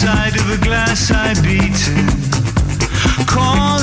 side of a glass I beaten. Call